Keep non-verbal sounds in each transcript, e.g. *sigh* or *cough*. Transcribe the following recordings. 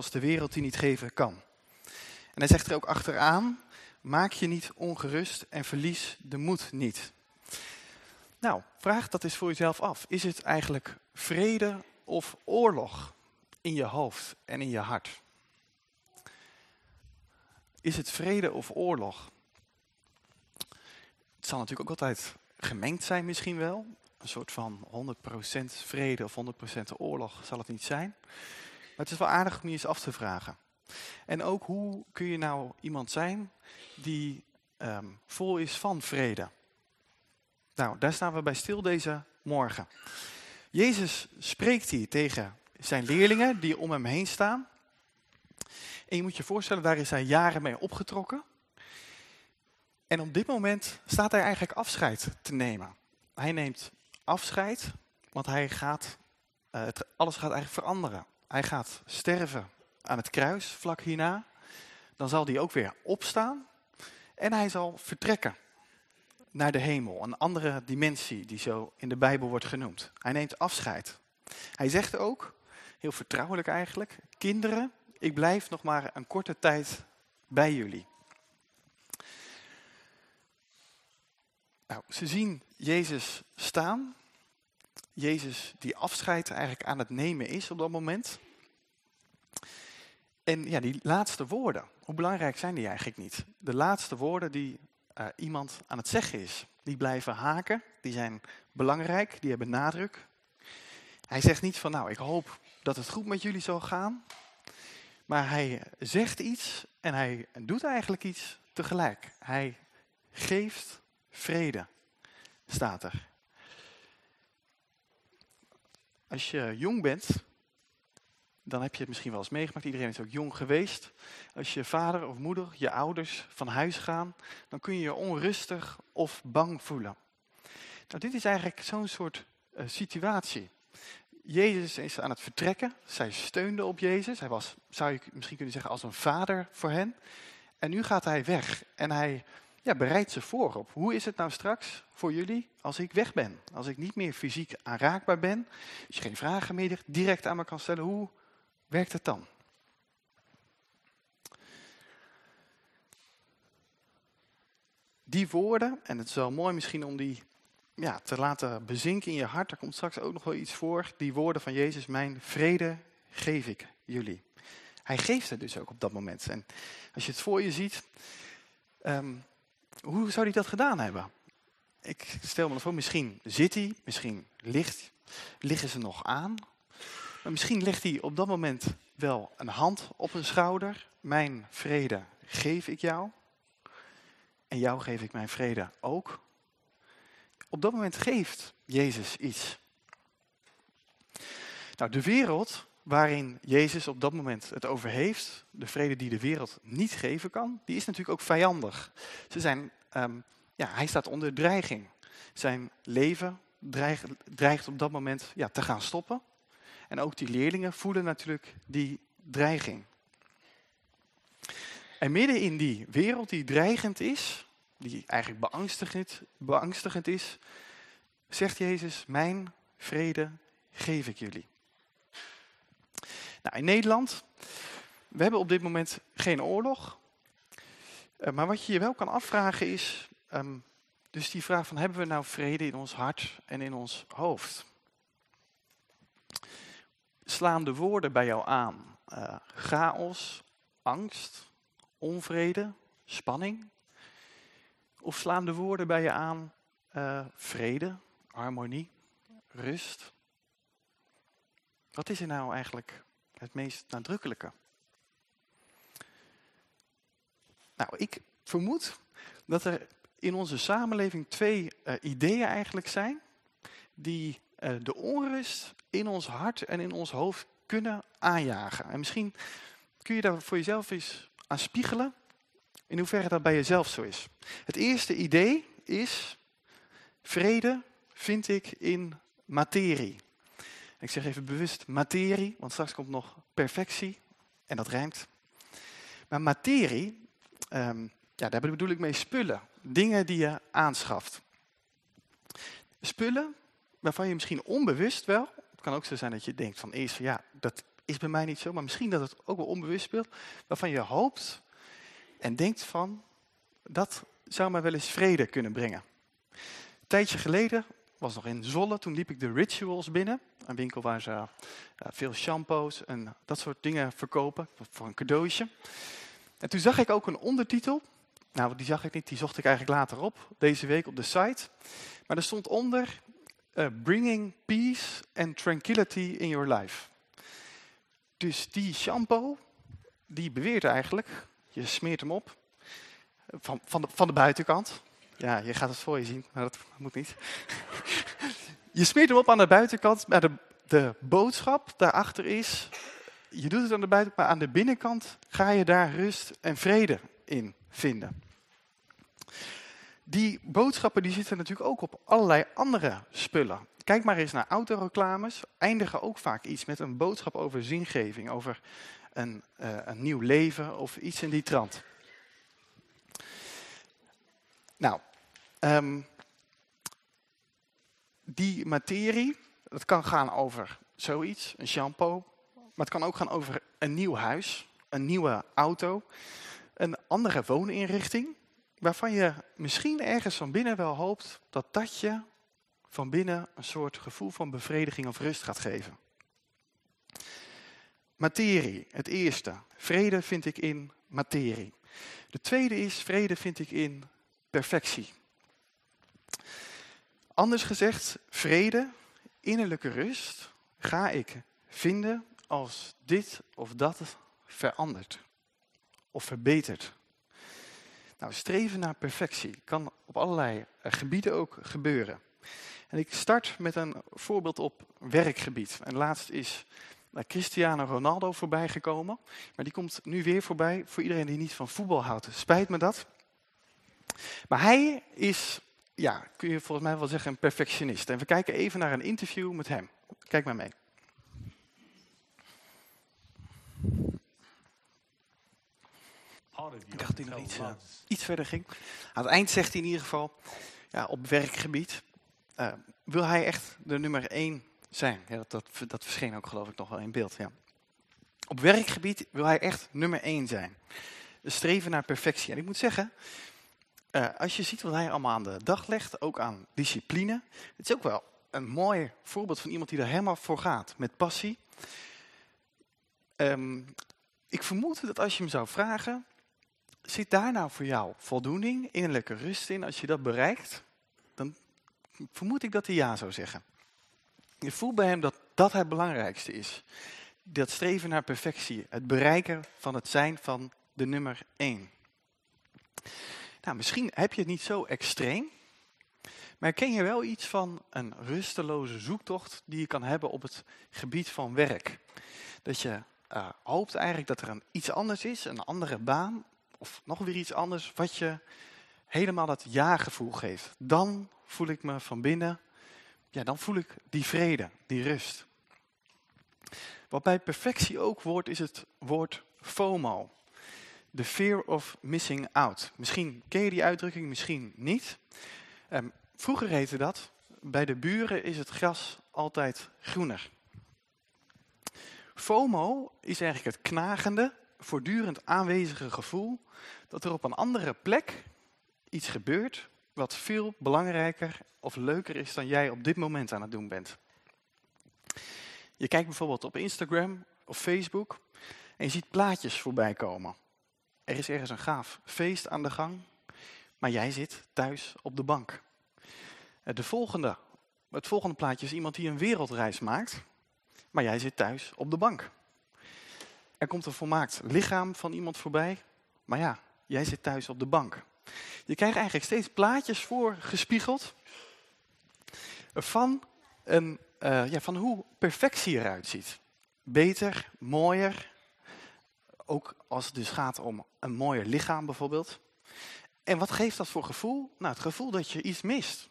zoals de wereld die niet geven kan. En hij zegt er ook achteraan, maak je niet ongerust en verlies de moed niet. Nou, vraag dat eens voor jezelf af. Is het eigenlijk vrede of oorlog in je hoofd en in je hart? Is het vrede of oorlog? Het zal natuurlijk ook altijd gemengd zijn misschien wel. Een soort van 100% vrede of 100% oorlog zal het niet zijn. Het is wel aardig om je eens af te vragen. En ook hoe kun je nou iemand zijn die ehm, vol is van vrede? Nou, daar staan we bij stil deze morgen. Jezus spreekt hier tegen zijn leerlingen die om hem heen staan. En je moet je voorstellen, daar is hij jaren mee opgetrokken. En op dit moment staat hij eigenlijk afscheid te nemen. Hij neemt afscheid, want hij gaat, uh, het, alles gaat eigenlijk veranderen. Hij gaat sterven aan het kruis vlak hierna. Dan zal hij ook weer opstaan en hij zal vertrekken naar de hemel. Een andere dimensie die zo in de Bijbel wordt genoemd. Hij neemt afscheid. Hij zegt ook, heel vertrouwelijk eigenlijk, kinderen, ik blijf nog maar een korte tijd bij jullie. Nou, ze zien Jezus staan. Jezus die afscheid eigenlijk aan het nemen is op dat moment. En ja, die laatste woorden, hoe belangrijk zijn die eigenlijk niet? De laatste woorden die uh, iemand aan het zeggen is, die blijven haken, die zijn belangrijk, die hebben nadruk. Hij zegt niet van nou, ik hoop dat het goed met jullie zal gaan. Maar hij zegt iets en hij doet eigenlijk iets tegelijk. Hij geeft vrede, staat er. Als je jong bent, dan heb je het misschien wel eens meegemaakt. Iedereen is ook jong geweest. Als je vader of moeder, je ouders van huis gaan, dan kun je je onrustig of bang voelen. Nou, dit is eigenlijk zo'n soort uh, situatie. Jezus is aan het vertrekken. Zij steunde op Jezus. Hij was, zou je misschien kunnen zeggen, als een vader voor hen. En nu gaat hij weg. En hij ja, bereidt ze voor op. Hoe is het nou straks voor jullie als ik weg ben? Als ik niet meer fysiek aanraakbaar ben. Als je geen vragen meer direct aan me kan stellen. Hoe werkt het dan? Die woorden, en het is wel mooi misschien om die ja, te laten bezinken in je hart. Er komt straks ook nog wel iets voor. Die woorden van Jezus, mijn vrede geef ik jullie. Hij geeft het dus ook op dat moment. En als je het voor je ziet, ehm, hoe zou hij dat gedaan hebben? Ik stel me voor, misschien zit hij, misschien ligt, liggen ze nog aan. Maar misschien legt hij op dat moment wel een hand op een schouder. Mijn vrede geef ik jou. En jou geef ik mijn vrede ook. Op dat moment geeft Jezus iets. Nou, de wereld waarin Jezus op dat moment het over heeft, de vrede die de wereld niet geven kan, die is natuurlijk ook vijandig. Ze zijn, um, ja, hij staat onder dreiging. Zijn leven dreigt, dreigt op dat moment ja, te gaan stoppen. En ook die leerlingen voelen natuurlijk die dreiging. En midden in die wereld die dreigend is, die eigenlijk beangstigend, beangstigend is, zegt Jezus, mijn vrede geef ik jullie. Nou, in Nederland, we hebben op dit moment geen oorlog. Uh, maar wat je je wel kan afvragen is, um, dus die vraag van hebben we nou vrede in ons hart en in ons hoofd? Slaan de woorden bij jou aan? Uh, chaos, angst, onvrede, spanning? Of slaan de woorden bij je aan uh, vrede, harmonie, rust? Wat is er nou eigenlijk het meest nadrukkelijke? Nou, ik vermoed dat er in onze samenleving twee uh, ideeën eigenlijk zijn die de onrust in ons hart en in ons hoofd kunnen aanjagen. En misschien kun je daar voor jezelf eens aan spiegelen in hoeverre dat bij jezelf zo is. Het eerste idee is, vrede vind ik in materie. Ik zeg even bewust materie, want straks komt nog perfectie en dat rijmt. Maar materie, um, ja, daar bedoel ik mee spullen. Dingen die je aanschaft. Spullen waarvan je misschien onbewust wel, het kan ook zo zijn dat je denkt van eerst, ja, dat is bij mij niet zo, maar misschien dat het ook wel onbewust speelt, waarvan je hoopt en denkt van, dat zou mij wel eens vrede kunnen brengen. Een tijdje geleden, was nog in Zolle, toen liep ik de Rituals binnen, een winkel waar ze veel shampoos en dat soort dingen verkopen, voor een cadeautje. En toen zag ik ook een ondertitel, nou die zag ik niet, die zocht ik eigenlijk later op, deze week op de site. Maar er stond onder, uh, bringing peace and tranquility in your life. Dus die shampoo, die beweert eigenlijk, je smeert hem op, van, van, de, van de buitenkant. Ja, je gaat het voor je zien, maar dat moet niet. *laughs* je smeert hem op aan de buitenkant, maar de, de boodschap daarachter is, je doet het aan de buitenkant, maar aan de binnenkant ga je daar rust en vrede in vinden. Die boodschappen die zitten natuurlijk ook op allerlei andere spullen. Kijk maar eens naar autoreclames. Eindigen ook vaak iets met een boodschap over zingeving, over een, uh, een nieuw leven of iets in die trant. Nou, um, die materie, dat kan gaan over zoiets, een shampoo. Maar het kan ook gaan over een nieuw huis, een nieuwe auto, een andere wooninrichting waarvan je misschien ergens van binnen wel hoopt dat dat je van binnen een soort gevoel van bevrediging of rust gaat geven. Materie, het eerste. Vrede vind ik in materie. De tweede is, vrede vind ik in perfectie. Anders gezegd, vrede, innerlijke rust, ga ik vinden als dit of dat verandert of verbetert. Nou, streven naar perfectie kan op allerlei eh, gebieden ook gebeuren. En ik start met een voorbeeld op werkgebied. En laatst is eh, Cristiano Ronaldo voorbij gekomen. Maar die komt nu weer voorbij voor iedereen die niet van voetbal houdt. Spijt me dat. Maar hij is, ja, kun je volgens mij wel zeggen, een perfectionist. En we kijken even naar een interview met hem. Kijk maar mee. Ik dacht dat hij nog iets, uh, iets verder ging. Aan het eind zegt hij in ieder geval, ja, op werkgebied uh, wil hij echt de nummer één zijn. Ja, dat, dat, dat verscheen ook geloof ik nog wel in beeld. Ja. Op werkgebied wil hij echt nummer één zijn. Streven naar perfectie. En ik moet zeggen, uh, als je ziet wat hij allemaal aan de dag legt, ook aan discipline. Het is ook wel een mooi voorbeeld van iemand die er helemaal voor gaat, met passie. Um, ik vermoed dat als je hem zou vragen, Zit daar nou voor jou voldoening, innerlijke rust in? Als je dat bereikt, dan vermoed ik dat hij ja zou zeggen. Je voelt bij hem dat dat het belangrijkste is. Dat streven naar perfectie. Het bereiken van het zijn van de nummer één. Nou, misschien heb je het niet zo extreem. Maar ken je wel iets van een rusteloze zoektocht die je kan hebben op het gebied van werk? Dat je uh, hoopt eigenlijk dat er een, iets anders is, een andere baan, of nog weer iets anders wat je helemaal dat ja-gevoel geeft. Dan voel ik me van binnen, ja, dan voel ik die vrede, die rust. Wat bij perfectie ook wordt, is het woord FOMO. The fear of missing out. Misschien ken je die uitdrukking, misschien niet. Um, vroeger heette dat, bij de buren is het gras altijd groener. FOMO is eigenlijk het knagende, voortdurend aanwezige gevoel dat er op een andere plek iets gebeurt wat veel belangrijker of leuker is dan jij op dit moment aan het doen bent. Je kijkt bijvoorbeeld op Instagram of Facebook en je ziet plaatjes voorbij komen. Er is ergens een gaaf feest aan de gang, maar jij zit thuis op de bank. Eh, de volgende, het volgende plaatje is iemand die een wereldreis maakt, maar jij zit thuis op de bank. Er komt een volmaakt lichaam van iemand voorbij. Maar ja, jij zit thuis op de bank. Je krijgt eigenlijk steeds plaatjes voorgespiegeld van, een, uh, ja, van hoe perfectie eruit ziet. Beter, mooier. Ook als het dus gaat om een mooier lichaam bijvoorbeeld. En wat geeft dat voor gevoel? Nou, het gevoel dat je iets mist.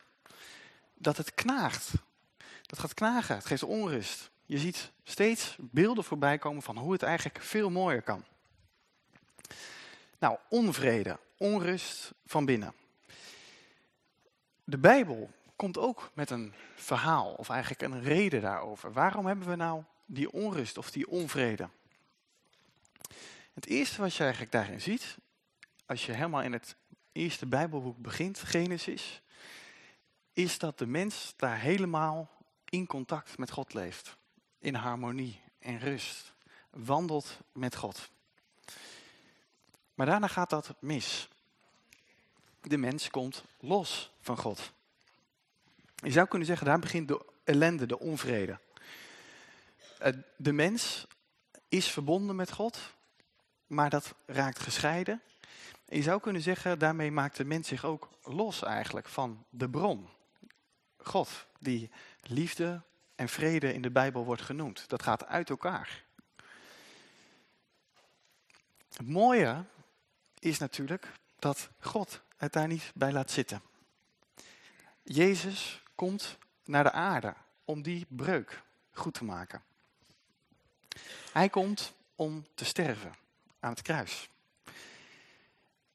Dat het knaagt. Dat gaat knagen. Het geeft onrust. Je ziet steeds beelden voorbij komen van hoe het eigenlijk veel mooier kan. Nou, onvrede, onrust van binnen. De Bijbel komt ook met een verhaal, of eigenlijk een reden daarover. Waarom hebben we nou die onrust of die onvrede? Het eerste wat je eigenlijk daarin ziet, als je helemaal in het eerste Bijbelboek begint, Genesis, is dat de mens daar helemaal in contact met God leeft. In harmonie en rust. Wandelt met God. Maar daarna gaat dat mis. De mens komt los van God. Je zou kunnen zeggen, daar begint de ellende, de onvrede. Eh, de mens is verbonden met God, maar dat raakt gescheiden. En je zou kunnen zeggen, daarmee maakt de mens zich ook los eigenlijk van de bron. God, die liefde en vrede in de Bijbel wordt genoemd. Dat gaat uit elkaar. Het mooie is natuurlijk dat God het daar niet bij laat zitten. Jezus komt naar de aarde om die breuk goed te maken. Hij komt om te sterven aan het kruis.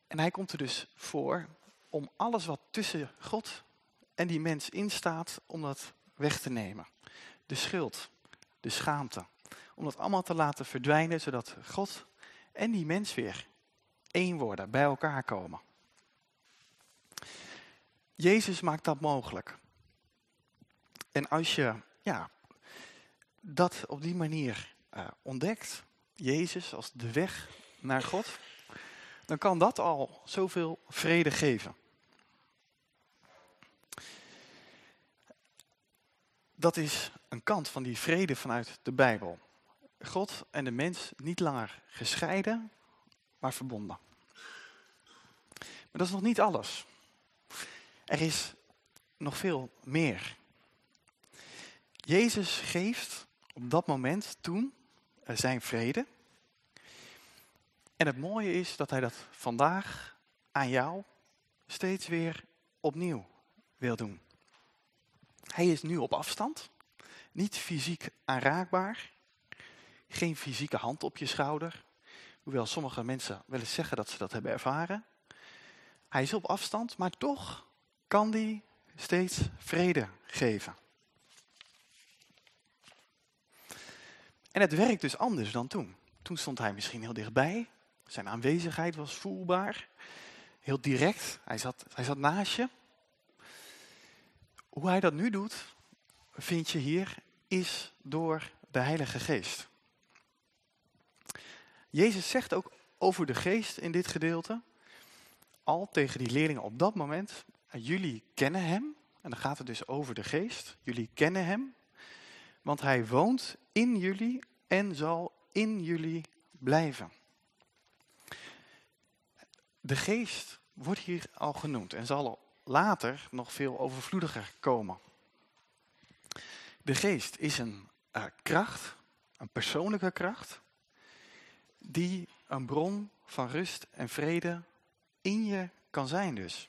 En hij komt er dus voor om alles wat tussen God en die mens instaat, om dat weg te nemen. De schuld, de schaamte. Om dat allemaal te laten verdwijnen, zodat God en die mens weer één worden, bij elkaar komen. Jezus maakt dat mogelijk. En als je ja, dat op die manier uh, ontdekt, Jezus als de weg naar God, dan kan dat al zoveel vrede geven. Dat is een kant van die vrede vanuit de Bijbel. God en de mens niet langer gescheiden, maar verbonden. Maar dat is nog niet alles. Er is nog veel meer. Jezus geeft op dat moment toen zijn vrede. En het mooie is dat hij dat vandaag aan jou steeds weer opnieuw wil doen. Hij is nu op afstand, niet fysiek aanraakbaar, geen fysieke hand op je schouder, hoewel sommige mensen wel eens zeggen dat ze dat hebben ervaren. Hij is op afstand, maar toch kan hij steeds vrede geven. En het werkt dus anders dan toen. Toen stond hij misschien heel dichtbij. Zijn aanwezigheid was voelbaar. Heel direct. Hij zat, hij zat naast je. Hoe hij dat nu doet, vind je hier, is door de Heilige Geest. Jezus zegt ook over de geest in dit gedeelte, al tegen die leerlingen op dat moment, jullie kennen hem, en dan gaat het dus over de geest, jullie kennen hem, want hij woont in jullie en zal in jullie blijven. De geest wordt hier al genoemd en zal later nog veel overvloediger komen. De geest is een uh, kracht, een persoonlijke kracht, die een bron van rust en vrede in je kan zijn dus.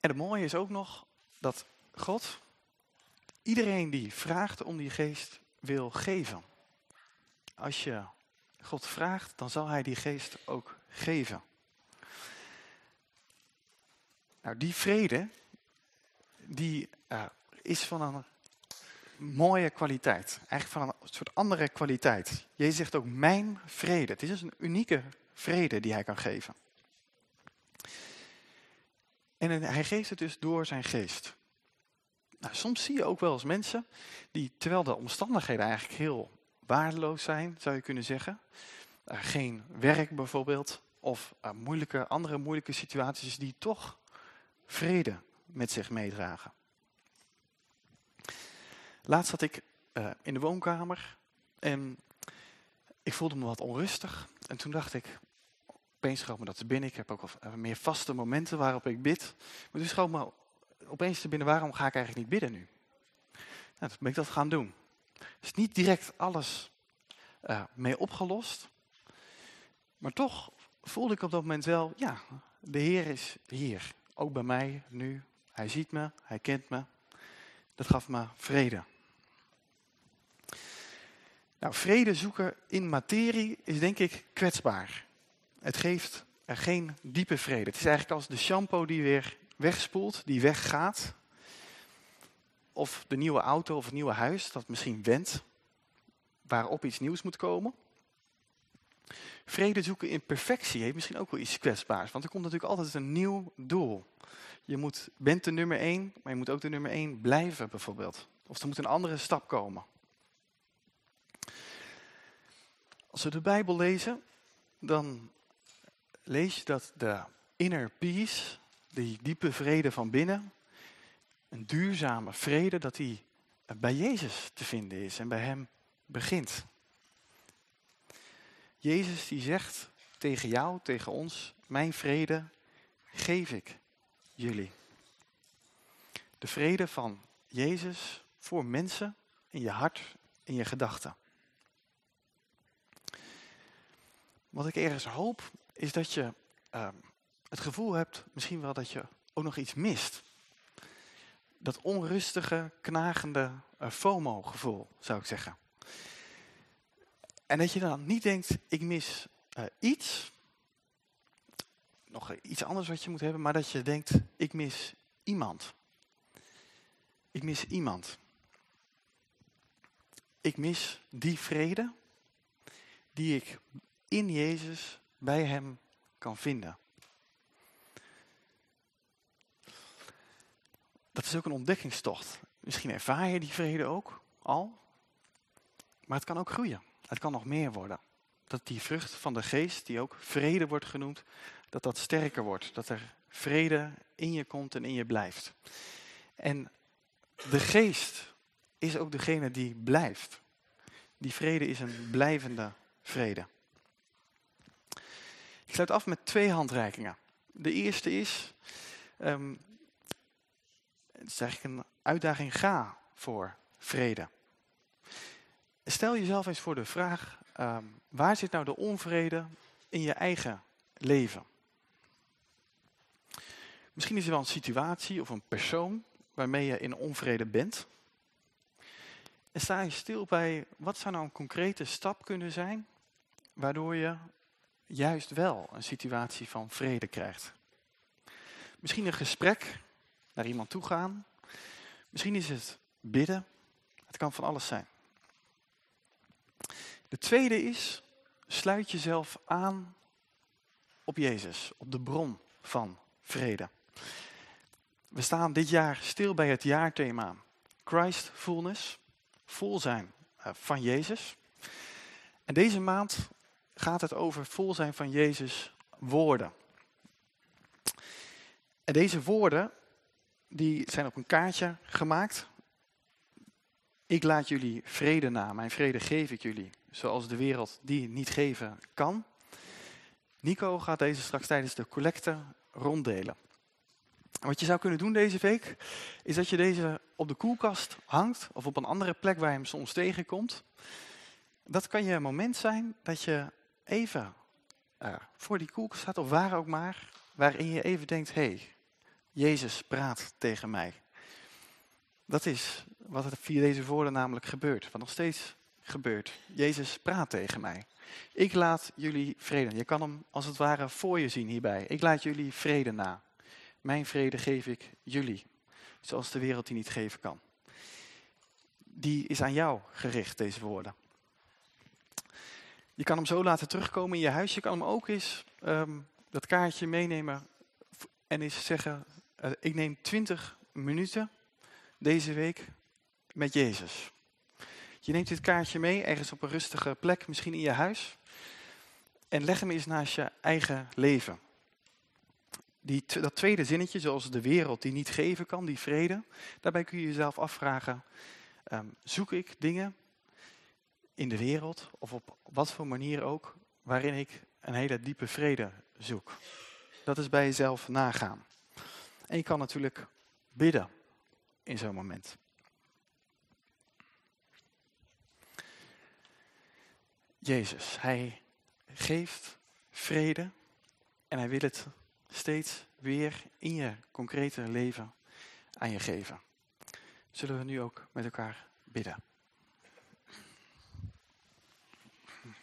En het mooie is ook nog dat God iedereen die vraagt om die geest wil geven. Als je God vraagt, dan zal hij die geest ook geven. Nou, die vrede, die uh, is van een mooie kwaliteit. Eigenlijk van een soort andere kwaliteit. Jezus zegt ook mijn vrede. Het is dus een unieke vrede die hij kan geven. En hij geeft het dus door zijn geest. Nou, soms zie je ook wel eens mensen die, terwijl de omstandigheden eigenlijk heel waardeloos zijn, zou je kunnen zeggen. Uh, geen werk bijvoorbeeld, of uh, moeilijke, andere moeilijke situaties die toch vrede met zich meedragen. Laatst zat ik uh, in de woonkamer en ik voelde me wat onrustig. En toen dacht ik, opeens schoot me dat te binnen. Ik heb ook al meer vaste momenten waarop ik bid. Maar toen schoot me opeens te binnen, waarom ga ik eigenlijk niet bidden nu? Nou, toen ben ik dat gaan doen. is niet direct alles uh, mee opgelost. Maar toch voelde ik op dat moment wel, ja, de Heer is hier. Ook bij mij nu. Hij ziet me, hij kent me. Dat gaf me vrede. Nou, vrede zoeken in materie is denk ik kwetsbaar. Het geeft er geen diepe vrede. Het is eigenlijk als de shampoo die weer wegspoelt, die weggaat. of de nieuwe auto of het nieuwe huis dat misschien wendt, waarop iets nieuws moet komen. Vrede zoeken in perfectie heeft misschien ook wel iets kwetsbaars, want er komt natuurlijk altijd een nieuw doel. Je moet, bent de nummer één, maar je moet ook de nummer één blijven bijvoorbeeld. Of er moet een andere stap komen. Als we de Bijbel lezen, dan lees je dat de inner peace, die diepe vrede van binnen, een duurzame vrede, dat die bij Jezus te vinden is en bij hem begint. Jezus die zegt tegen jou, tegen ons, mijn vrede geef ik jullie. De vrede van Jezus voor mensen in je hart, in je gedachten. Wat ik ergens hoop, is dat je ehm, het gevoel hebt, misschien wel dat je ook nog iets mist. Dat onrustige, knagende uh, FOMO-gevoel, zou ik zeggen. En dat je dan niet denkt, ik mis uh, iets, nog iets anders wat je moet hebben, maar dat je denkt, ik mis iemand. Ik mis iemand. Ik mis die vrede die ik in Jezus bij hem kan vinden. Dat is ook een ontdekkingstocht. Misschien ervaar je die vrede ook al, maar het kan ook groeien. Het kan nog meer worden. Dat die vrucht van de geest, die ook vrede wordt genoemd, dat dat sterker wordt. Dat er vrede in je komt en in je blijft. En de geest is ook degene die blijft. Die vrede is een blijvende vrede. Ik sluit af met twee handreikingen. De eerste is, um, het is eigenlijk een uitdaging, ga voor vrede. Stel jezelf eens voor de vraag, um, waar zit nou de onvrede in je eigen leven? Misschien is er wel een situatie of een persoon waarmee je in onvrede bent. En sta je stil bij, wat zou nou een concrete stap kunnen zijn, waardoor je juist wel een situatie van vrede krijgt. Misschien een gesprek, naar iemand toe gaan. Misschien is het bidden. Het kan van alles zijn. De tweede is, sluit jezelf aan op Jezus, op de bron van vrede. We staan dit jaar stil bij het jaarthema Christfulness, vol zijn eh, van Jezus. En deze maand gaat het over vol zijn van Jezus woorden. En deze woorden die zijn op een kaartje gemaakt. Ik laat jullie vrede na, mijn vrede geef ik jullie, zoals de wereld die niet geven kan. Nico gaat deze straks tijdens de collecte ronddelen. Wat je zou kunnen doen deze week, is dat je deze op de koelkast hangt of op een andere plek waar je hem soms tegenkomt. Dat kan je een moment zijn dat je even uh, voor die koelkast staat, of waar ook maar, waarin je even denkt, hé, hey, Jezus praat tegen mij. Dat is wat er via deze woorden namelijk gebeurt, wat nog steeds gebeurt. Jezus praat tegen mij. Ik laat jullie vrede. Je kan hem als het ware voor je zien hierbij. Ik laat jullie vrede na. Mijn vrede geef ik jullie, zoals de wereld die niet geven kan. Die is aan jou gericht, deze woorden. Je kan hem zo laten terugkomen in je huis. Je kan hem ook eens um, dat kaartje meenemen en eens zeggen, uh, ik neem 20 minuten deze week met Jezus. Je neemt dit kaartje mee, ergens op een rustige plek, misschien in je huis. En leg hem eens naast je eigen leven. Die, dat tweede zinnetje, zoals de wereld die niet geven kan, die vrede. Daarbij kun je jezelf afvragen, um, zoek ik dingen in de wereld of op wat voor manier ook, waarin ik een hele diepe vrede zoek. Dat is bij jezelf nagaan. En je kan natuurlijk bidden in zo'n moment. Jezus, hij geeft vrede en hij wil het steeds weer in je concrete leven aan je geven. Zullen we nu ook met elkaar bidden?